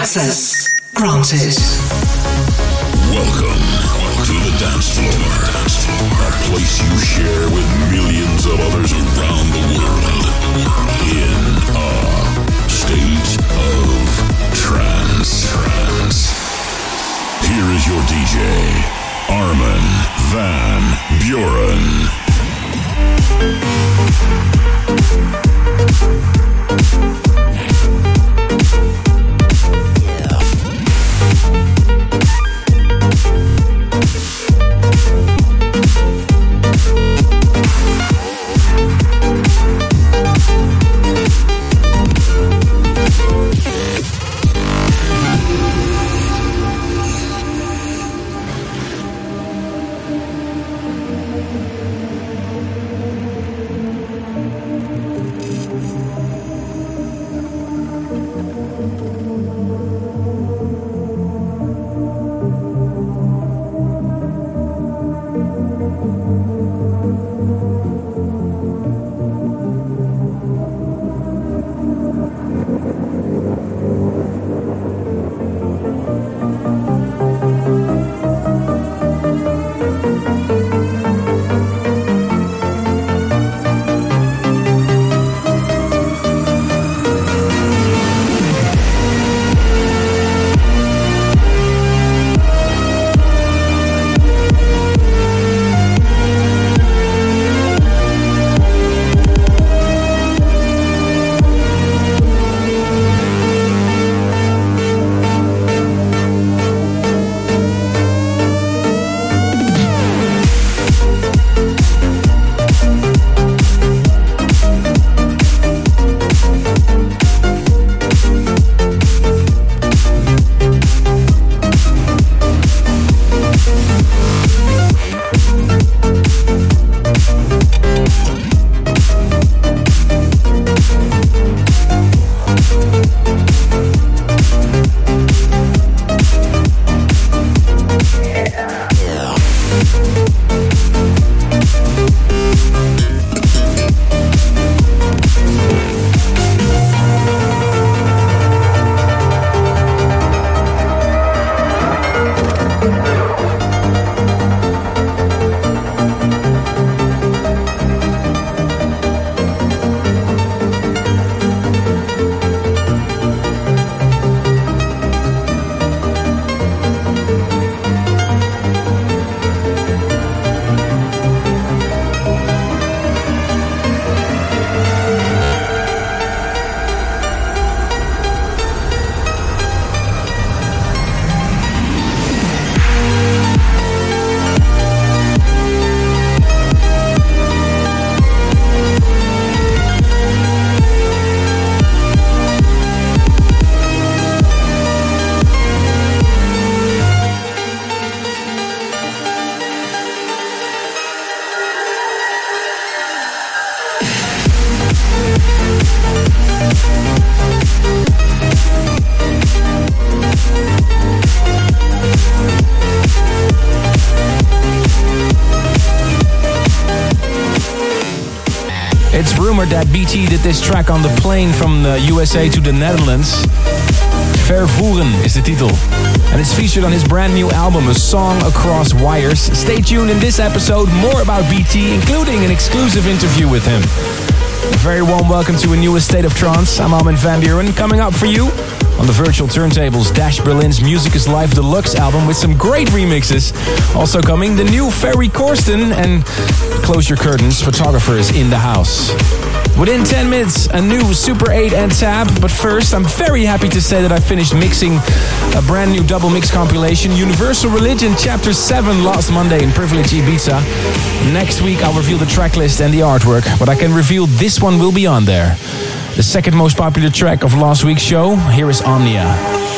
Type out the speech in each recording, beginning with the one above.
Access granted. BT did this track on the plane from uh, the USA to the Netherlands. Vervoeren is the title. And it's featured on his brand new album, A Song Across Wires. Stay tuned in this episode, more about BT, including an exclusive interview with him. A very warm welcome to a new State of Trance. I'm Armin van Buuren. Coming up for you on the virtual turntables, Dash Berlin's Music is Life Deluxe album with some great remixes. Also coming, the new Ferry Corsten and Close Your Curtains, photographers in the house. Within 10 minutes, a new Super 8 and tab. But first, I'm very happy to say that I finished mixing a brand new double mix compilation, Universal Religion Chapter 7, last Monday in Privilege Ibiza. Next week, I'll reveal the track list and the artwork, but I can reveal this one will be on there. The second most popular track of last week's show, here is Omnia.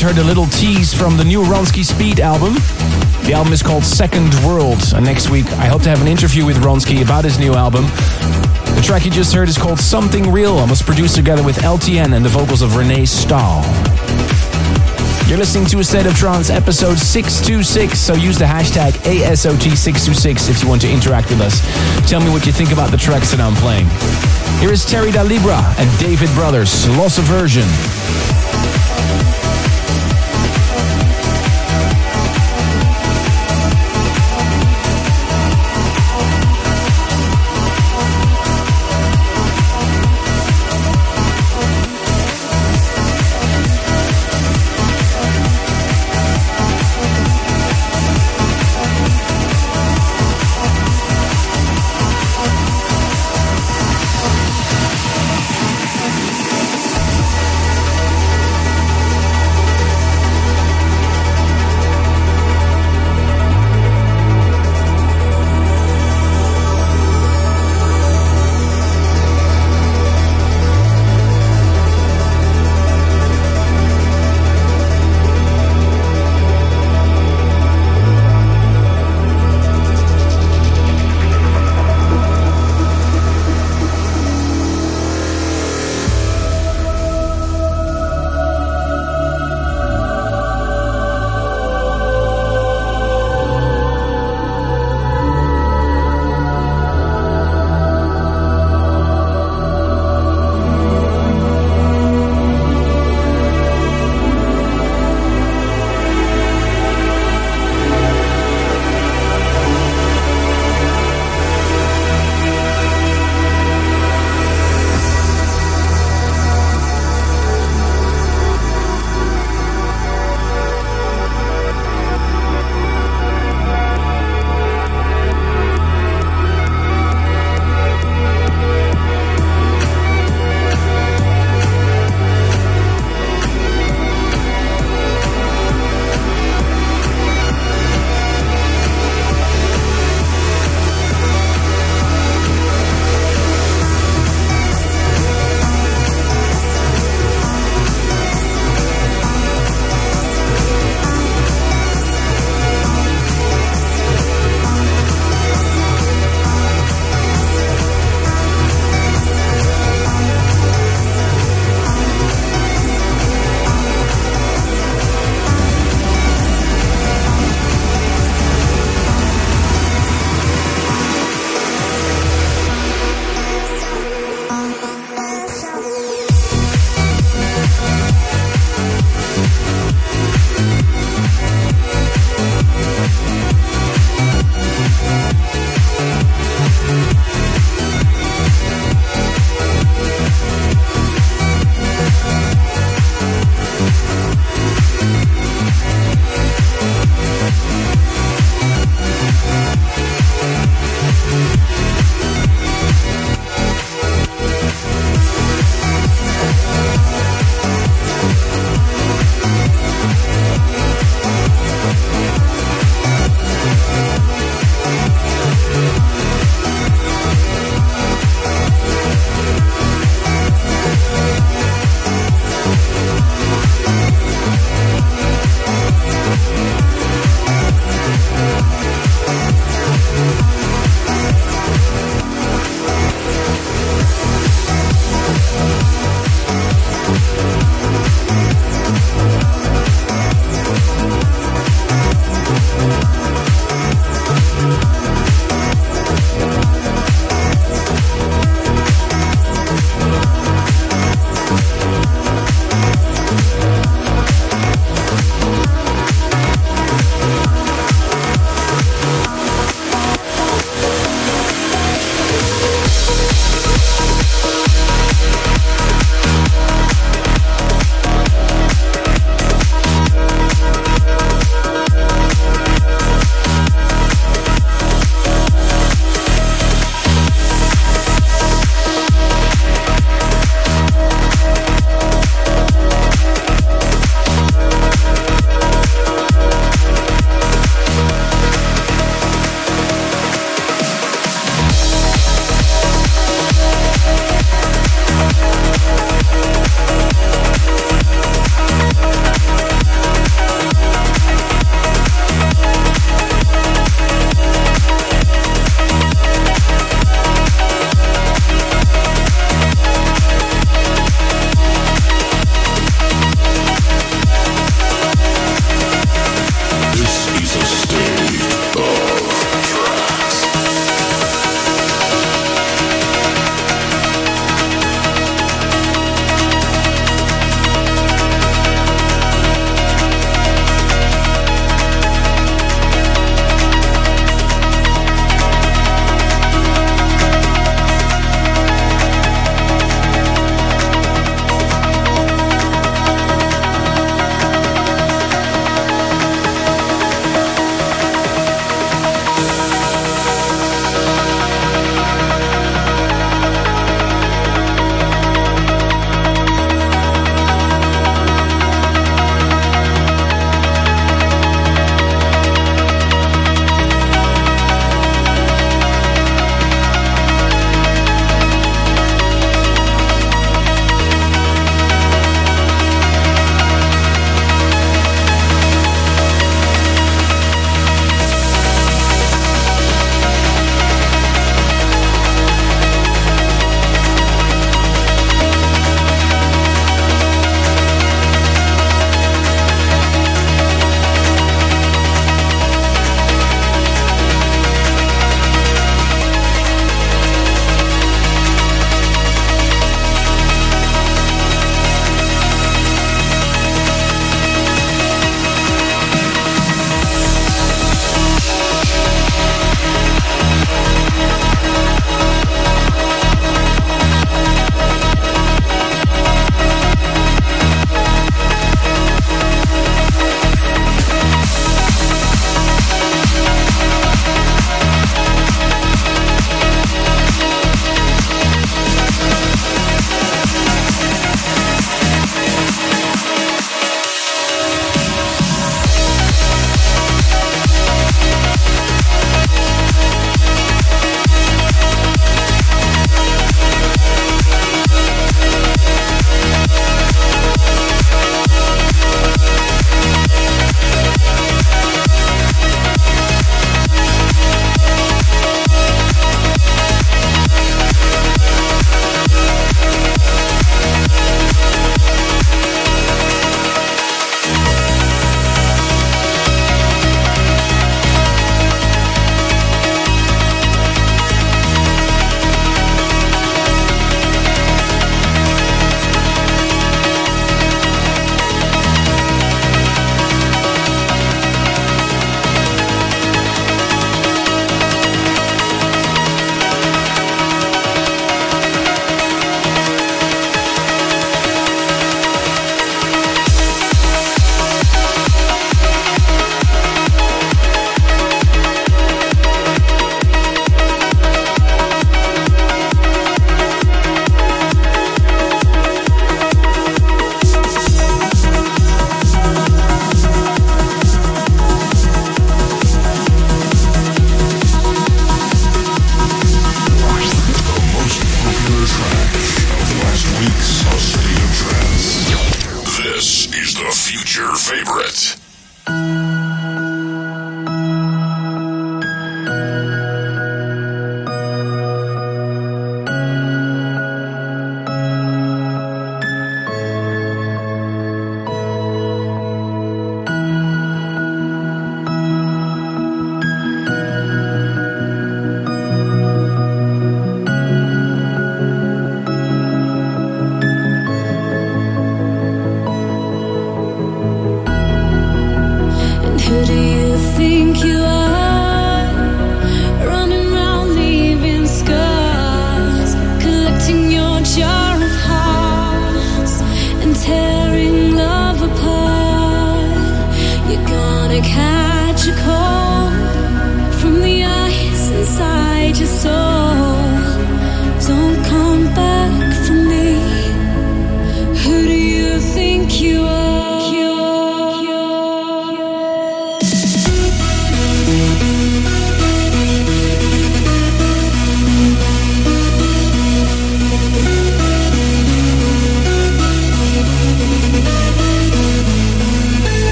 Heard a little tease from the new Ronski Speed album. The album is called Second World, and next week I hope to have an interview with Ronski about his new album. The track you just heard is called Something Real and was produced together with LTN and the vocals of Renee Stahl. You're listening to A State of Trance episode 626, so use the hashtag ASOT626 if you want to interact with us. Tell me what you think about the tracks that I'm playing. Here is Terry Da Libra and David Brothers, Loss Aversion.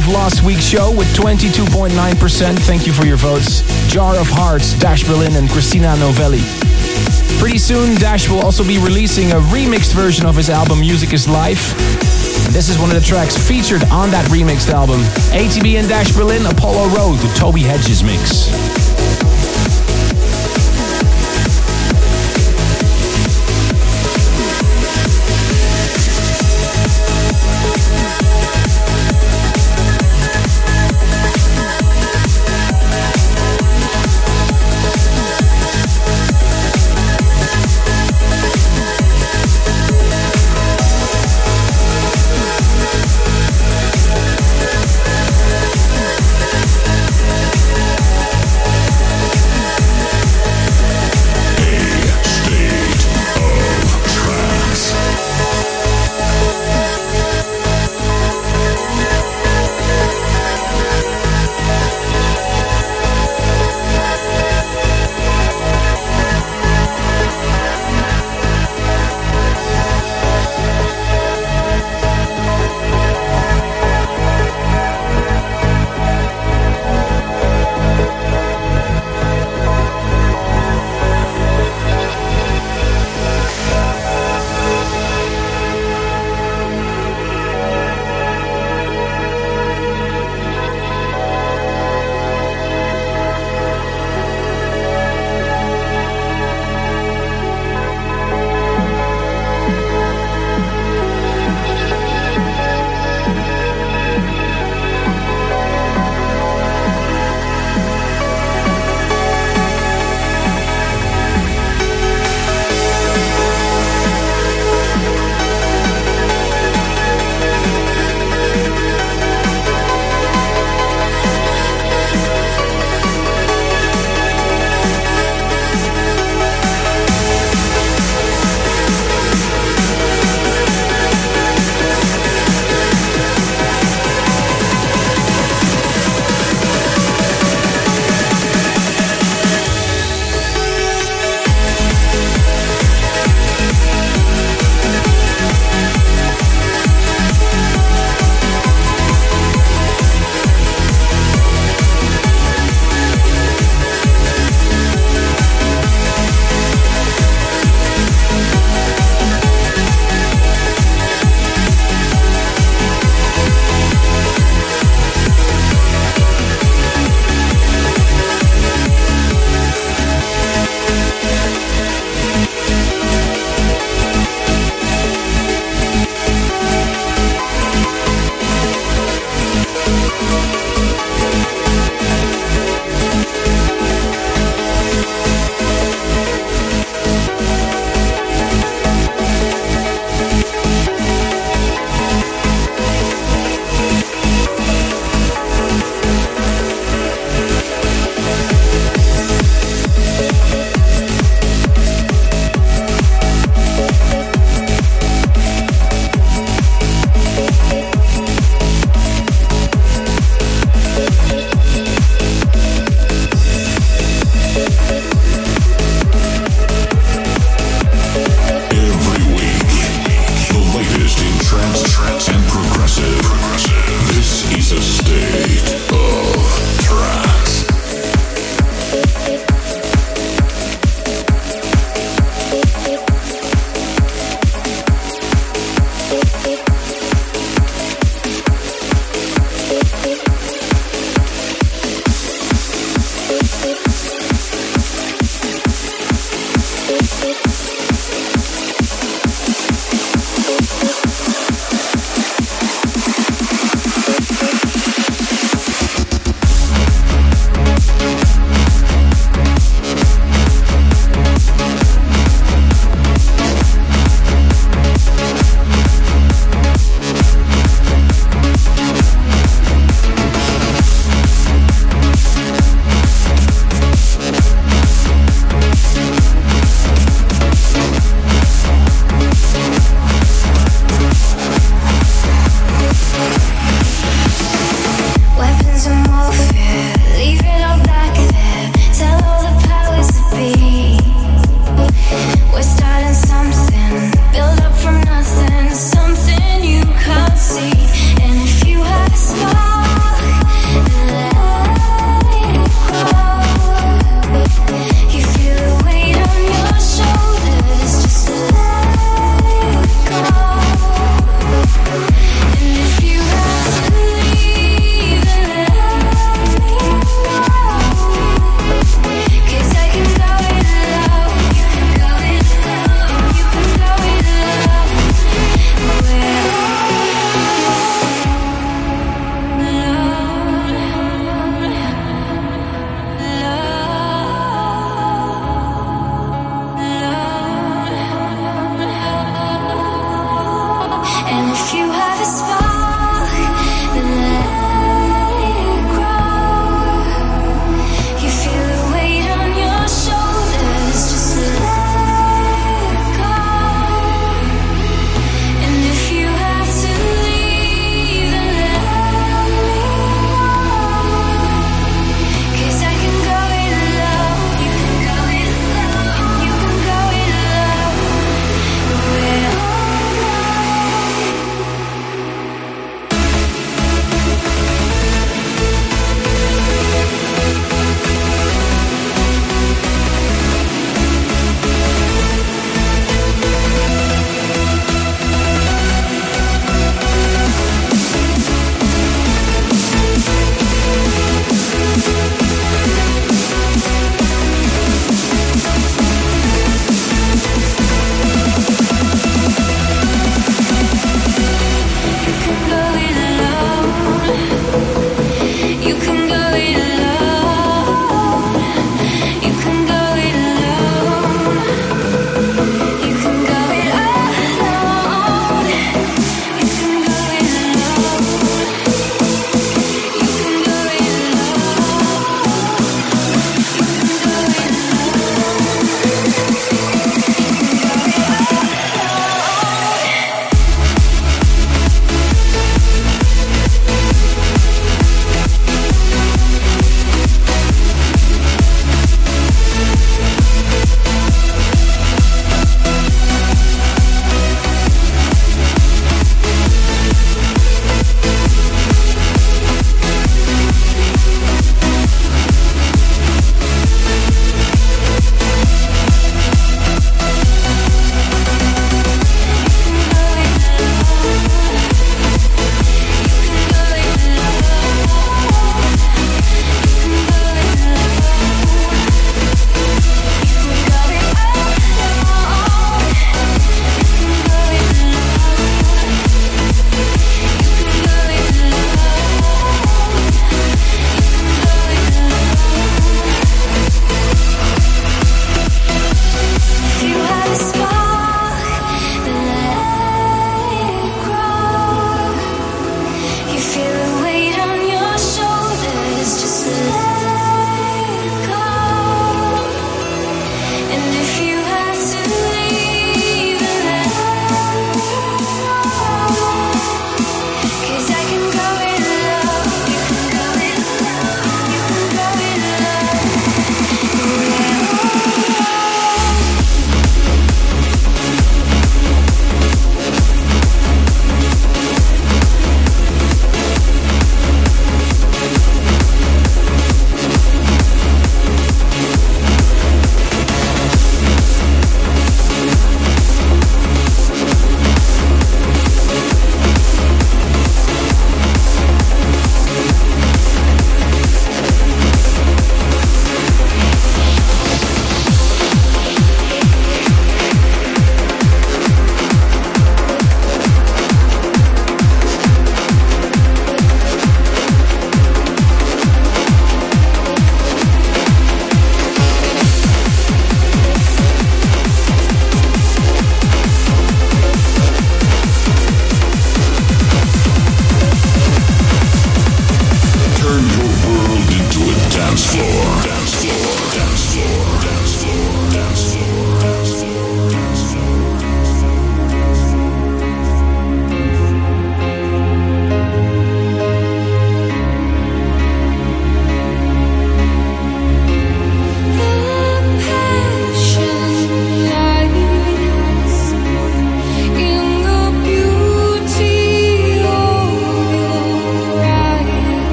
Of last week's show with 22.9%. Thank you for your votes. Jar of Hearts, Dash Berlin, and Christina Novelli. Pretty soon, Dash will also be releasing a remixed version of his album Music is Life. This is one of the tracks featured on that remixed album. ATB and Dash Berlin, Apollo Road, the Toby Hedges mix.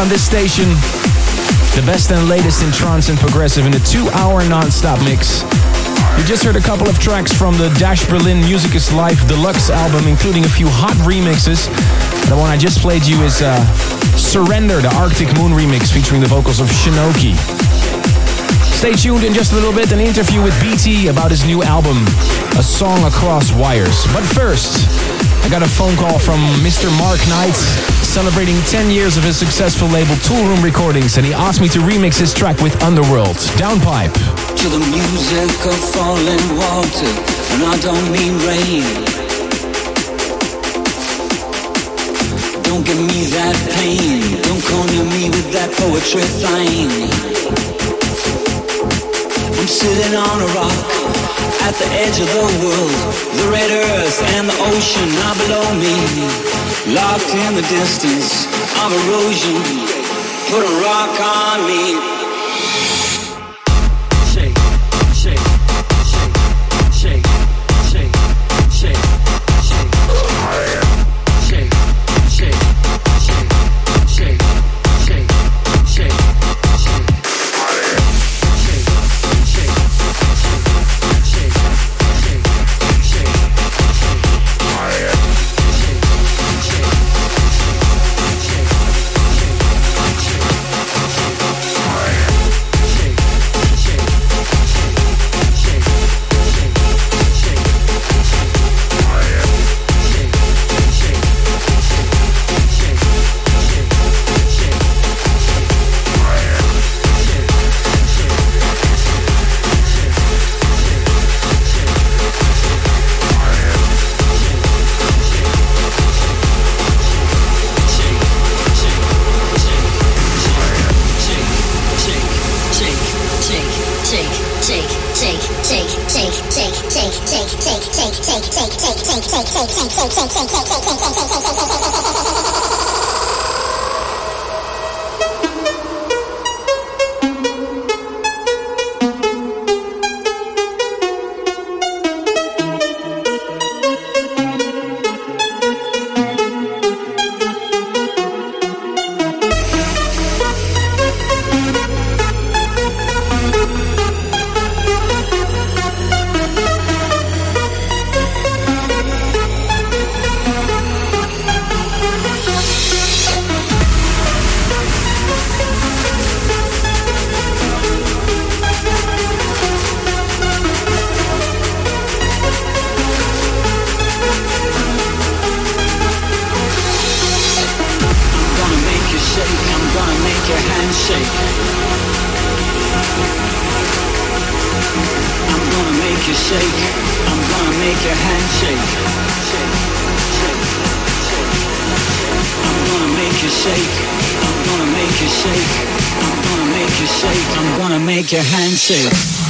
On this station, the best and latest in trance and progressive in a two-hour non-stop mix. You just heard a couple of tracks from the Dash Berlin Music is Life Deluxe album, including a few hot remixes. The one I just played you is uh, Surrender, the Arctic Moon remix featuring the vocals of Shanokee. Stay tuned in just a little bit, an interview with BT about his new album, A Song Across Wires. But first, I got a phone call from Mr. Mark Knight, celebrating 10 years of his successful label Toolroom Recordings, and he asked me to remix his track with Underworld, Downpipe. To the music of falling water, and I don't mean rain. Don't give me that pain, don't corner me with that poetry thing. I'm sitting on a rock at the edge of the world. The red earth and the ocean are below me. Locked in the distance of erosion. Put a rock on me. shake. I'm gonna make your hand shake. I'm gonna make you shake. I'm gonna make you shake. I'm gonna make you shake. I'm gonna make your hand shake.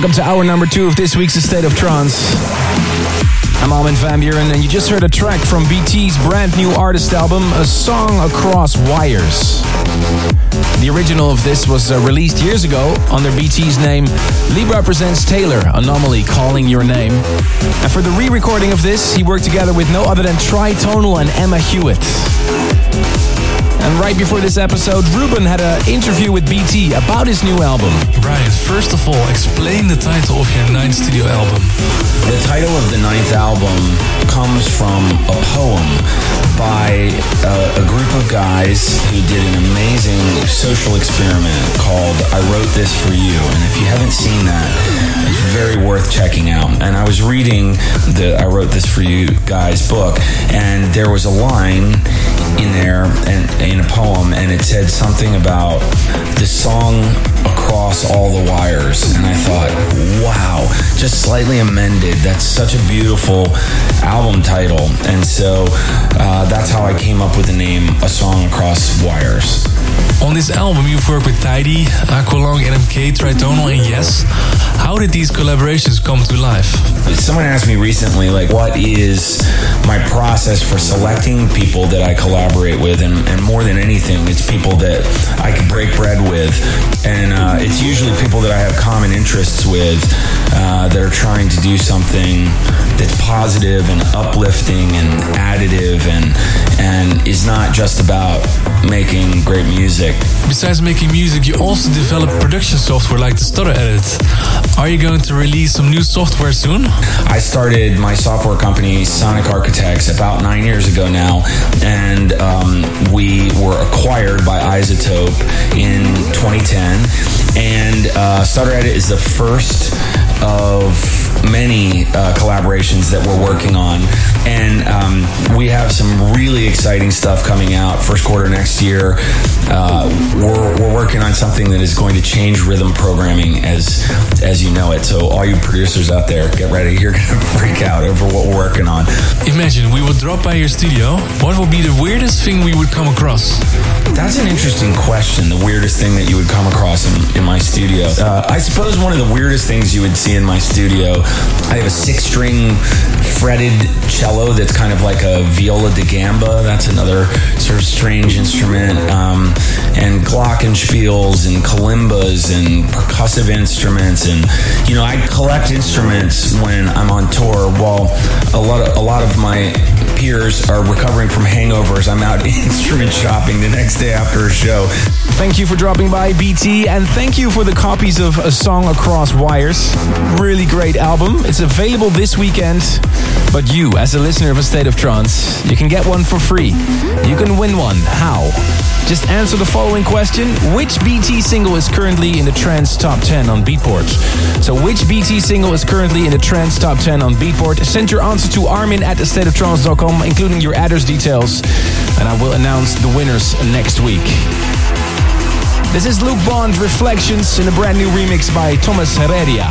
Welcome to hour number two of this week's State of Trance. I'm Armin van Buuren, and you just heard a track from BT's brand new artist album, A Song Across Wires. The original of this was uh, released years ago under BT's name Libra Presents Taylor, Anomaly Calling Your Name. And for the re recording of this, he worked together with no other than Tritonal and Emma Hewitt. And right before this episode, Ruben had an interview with BT about his new album. Brian, first of all, explain the title of your ninth studio album. The title of the ninth album comes from a poem by uh, a group of guys who did an amazing social experiment called I Wrote This For You. And if you haven't seen that, it's very worth checking out. And I was reading the I Wrote This For You guys book, and there was a line in there and in a poem, and it said something about the song across all the wires. And I thought, wow, just slightly amended. That's such a beautiful album title. And so uh, that's how I came up with the name A Song Across Wires. On this album, you've worked with tyDi, Aqualung, NMK, Tritonal, and Yes. How did these collaborations come to life? Someone asked me recently, like, what is my process for selecting people that I collaborate with? And, and more than anything, it's people that I can break bread with. And uh, it's usually people that I have common interests with uh, that are trying to do something that's positive and uplifting and additive and, and is not just about making great music. Besides making music, you also develop production software like the Stutter Edit. Are you going to release some new software soon? I started my software company, Sonik Architects, about nine years ago now, and um, we were acquired by iZotope in 2010. And uh, Stutter Edit is the first of many uh, collaborations that we're working on. And um, we have some really exciting stuff coming out first quarter next year. Uh, we're, we're working on something that is going to change rhythm programming as as you know it. So all you producers out there, get ready. You're going to freak out over what we're working on. Imagine we would drop by your studio. What would be the weirdest thing we would come across? That's an interesting question. The weirdest thing that you would come across in, in my studio. Uh, I suppose one of the weirdest things you would see in my studio, I have a six string fretted cello that's kind of like a viola da gamba. That's another sort of strange instrument. Um, and glockenspiels and kalimbas and percussive instruments. And, you know, I collect instruments when I'm on tour while a lot of, a lot of my peers are recovering from hangovers. I'm out instrument shopping the next day after a show. Thank you for dropping by, BT, and thank you for the copies of A Song Across Wires. Really great album. It's available this weekend, but you, as a listener of A State of Trance, you can get one for free. You can win one. How? Just answer the following question Which BT single is currently in the Trance Top 10 on Beatport? So, which BT single is currently in the Trance Top 10 on Beatport? Send your answer to armin at thestateoftrance.com, including your address details, and I will announce the winners next week. This is Luke Bond Reflections in a brand new remix by Thomas Heredia.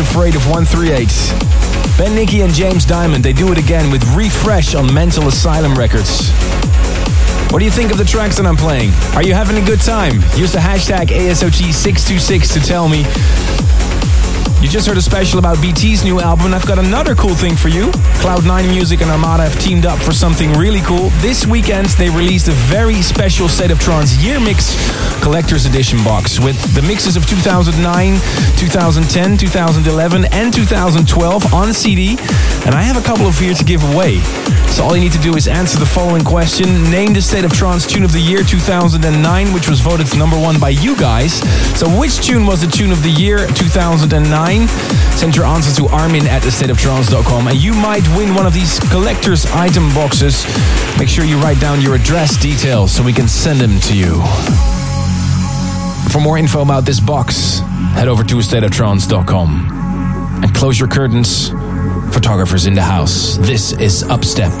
Afraid of 138. Ben Nicky and James Diamond, they do it again with Refresh on Mental Asylum Records. What do you think of the tracks that I'm playing? Are you having a good time? Use the hashtag ASOT626 to tell me. You just heard a special about BT's new album, and I've got another cool thing for you. Cloud9 Music and Armada have teamed up for something really cool. This weekend, they released a very special State of Trance Year Mix Collector's Edition box with the mixes of 2009, 2010, 2011, and 2012 on CD. And I have a couple of here to give away. So all you need to do is answer the following question. Name the State of Trance tune of the year 2009, which was voted number one by you guys. So which tune was the tune of the year 2009? Send your answer to armin at thestateoftrance.com and you might win one of these collector's item boxes. Make sure you write down your address details so we can send them to you. For more info about this box, head over to stateoftrance.com and close your curtains. Photographers in the house. This is Upstep.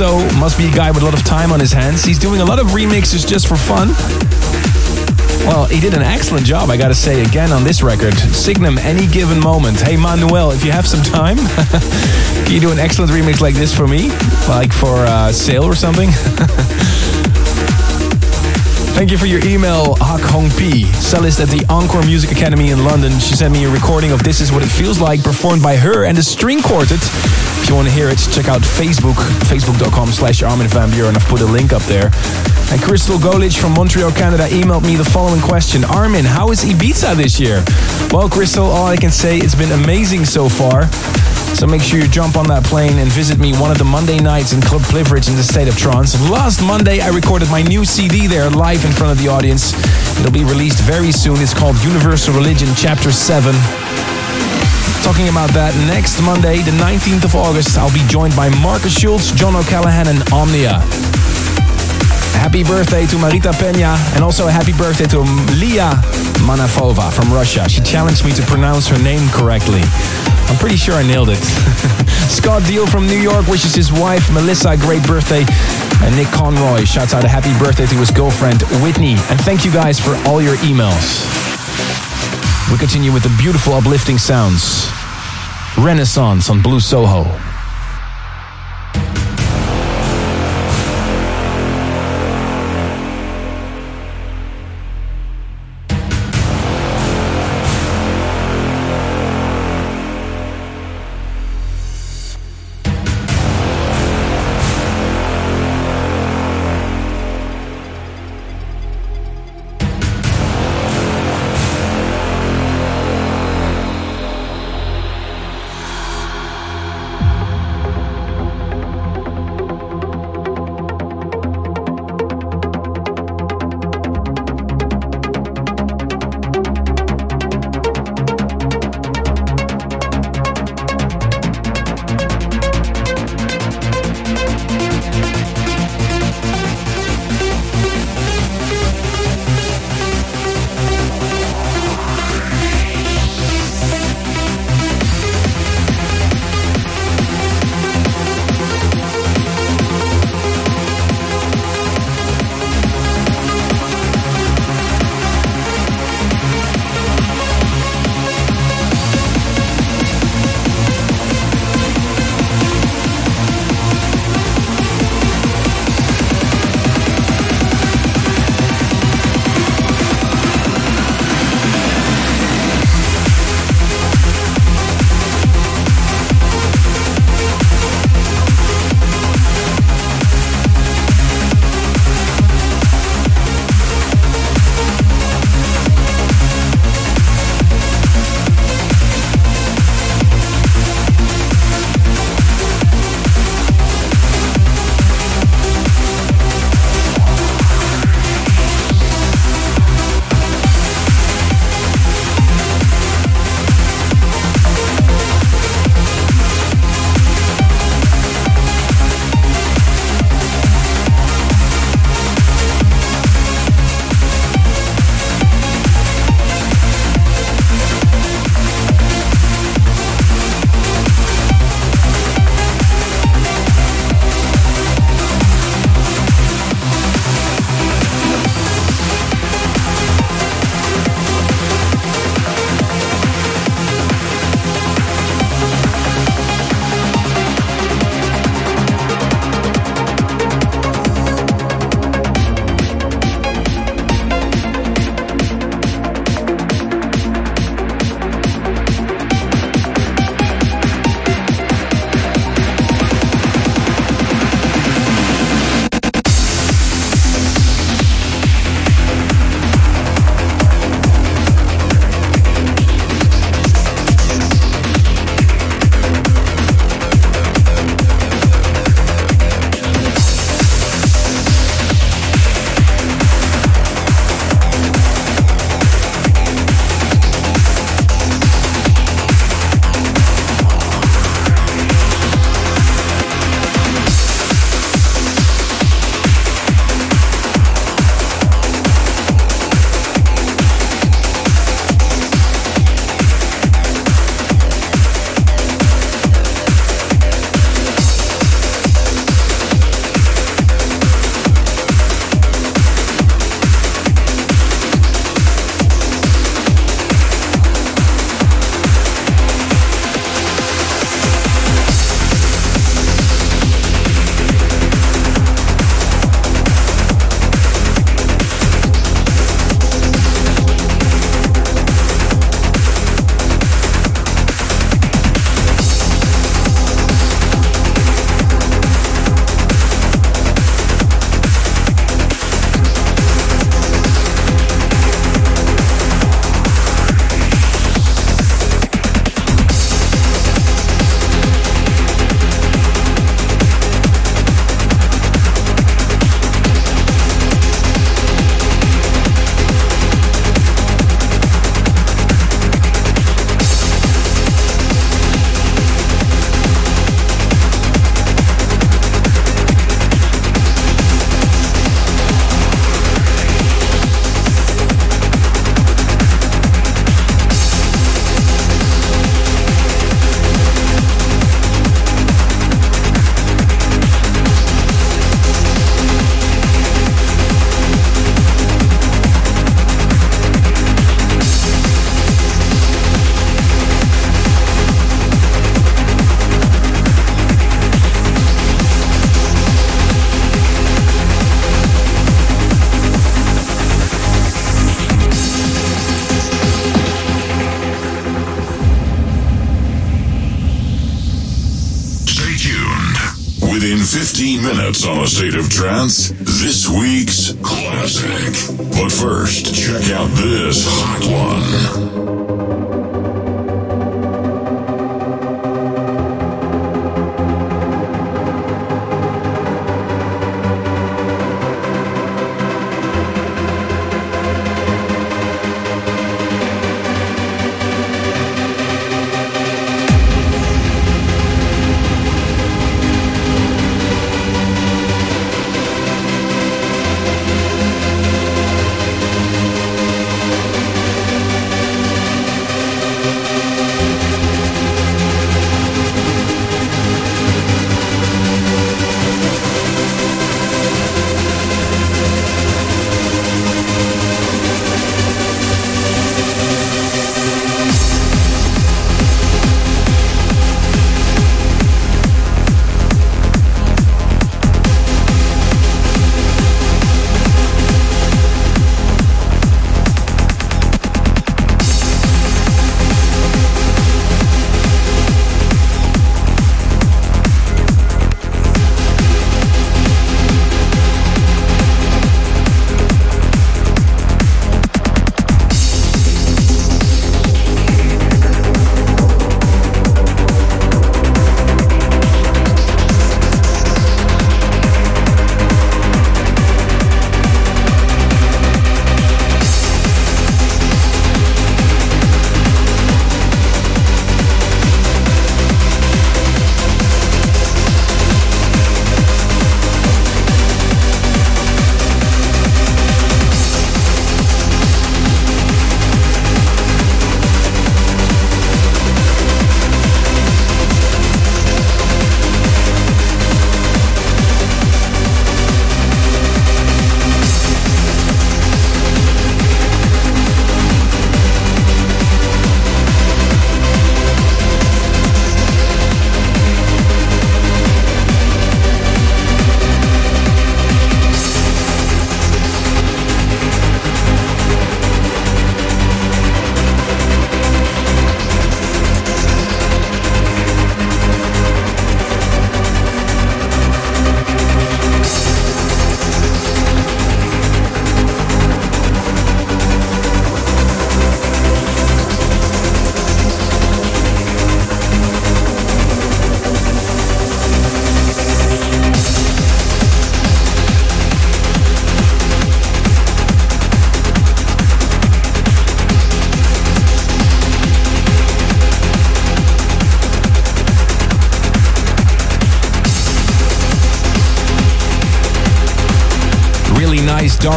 So. Must be a guy with a lot of time on his hands. He's doing a lot of remixes just for fun. Well, he did an excellent job, I gotta say, again on this record. Signum, any given moment. Hey, Manuel, if you have some time, can you do an excellent remix like this for me? Like for uh, sale or something? Thank you for your email, Hak Hong P, cellist at the Encore Music Academy in London. She sent me a recording of This Is What It Feels Like, performed by her and the String Quartet. You want to hear it, check out Facebook, facebook.com slash Armin van Buuren. I've put a link up there. And Crystal Golich from Montreal, Canada emailed me the following question. Armin, how is Ibiza this year? Well, Crystal, all I can say, is it's been amazing so far. So make sure you jump on that plane and visit me one of the Monday nights in Club Privilege in the state of trance. Last Monday, I recorded my new CD there live in front of the audience. It'll be released very soon. It's called Universal Religion Chapter 7. Talking about that, next Monday, the 19th of August, I'll be joined by Markus Schulz, John O'Callaghan, and Omnia. Happy birthday to Marita Peña and also a happy birthday to Lia Manafova from Russia. She challenged me to pronounce her name correctly. I'm pretty sure I nailed it. Scott Deal from New York wishes his wife Melissa a great birthday. And Nick Conroy shouts out a happy birthday to his girlfriend Whitney. And thank you guys for all your emails. We continue with the beautiful uplifting sounds. Renaissance on Blue Soho.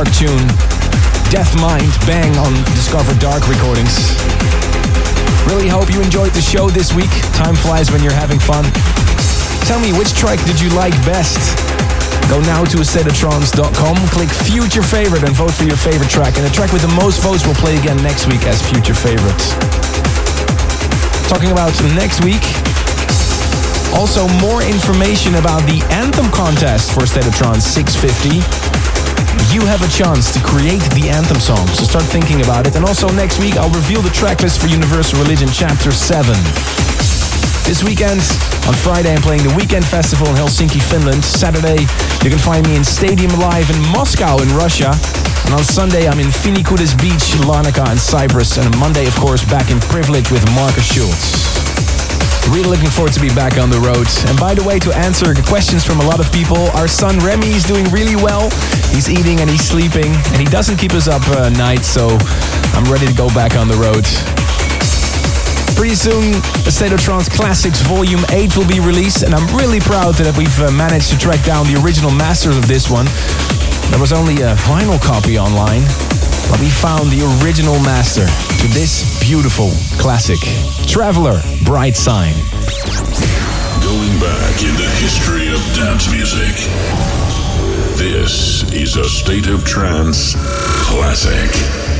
Dark tune. Death Mind, bang on Discover Dark recordings. Really hope you enjoyed the show this week. Time flies when you're having fun. Tell me, which track did you like best? Go now to astateoftrance.com, click Future Favorite and vote for your favorite track. And the track with the most votes will play again next week as Future Favorites. Talking about next week, also more information about the Anthem contest for State of Trance 650 you have a chance to create the anthem song. So start thinking about it. And also next week, I'll reveal the tracklist for Universal Religion Chapter 7. This weekend, on Friday, I'm playing the Weekend Festival in Helsinki, Finland. Saturday, you can find me in Stadium Live in Moscow in Russia. And on Sunday, I'm in Finikoudes Beach, Larnaca and Cyprus. And on Monday, of course, back in Privilege with Markus Schulz. Really looking forward to be back on the road. And by the way, to answer questions from a lot of people, our son Remy is doing really well. He's eating and he's sleeping, and he doesn't keep us up uh, nights, so I'm ready to go back on the road. Pretty soon, a State of Trance Classics Volume 8 will be released, and I'm really proud that we've uh, managed to track down the original masters of this one. There was only a vinyl copy online, but we found the original master to this beautiful classic. Traveler, Bright Sign. Going back in the history of dance music. This is a State of Trance classic.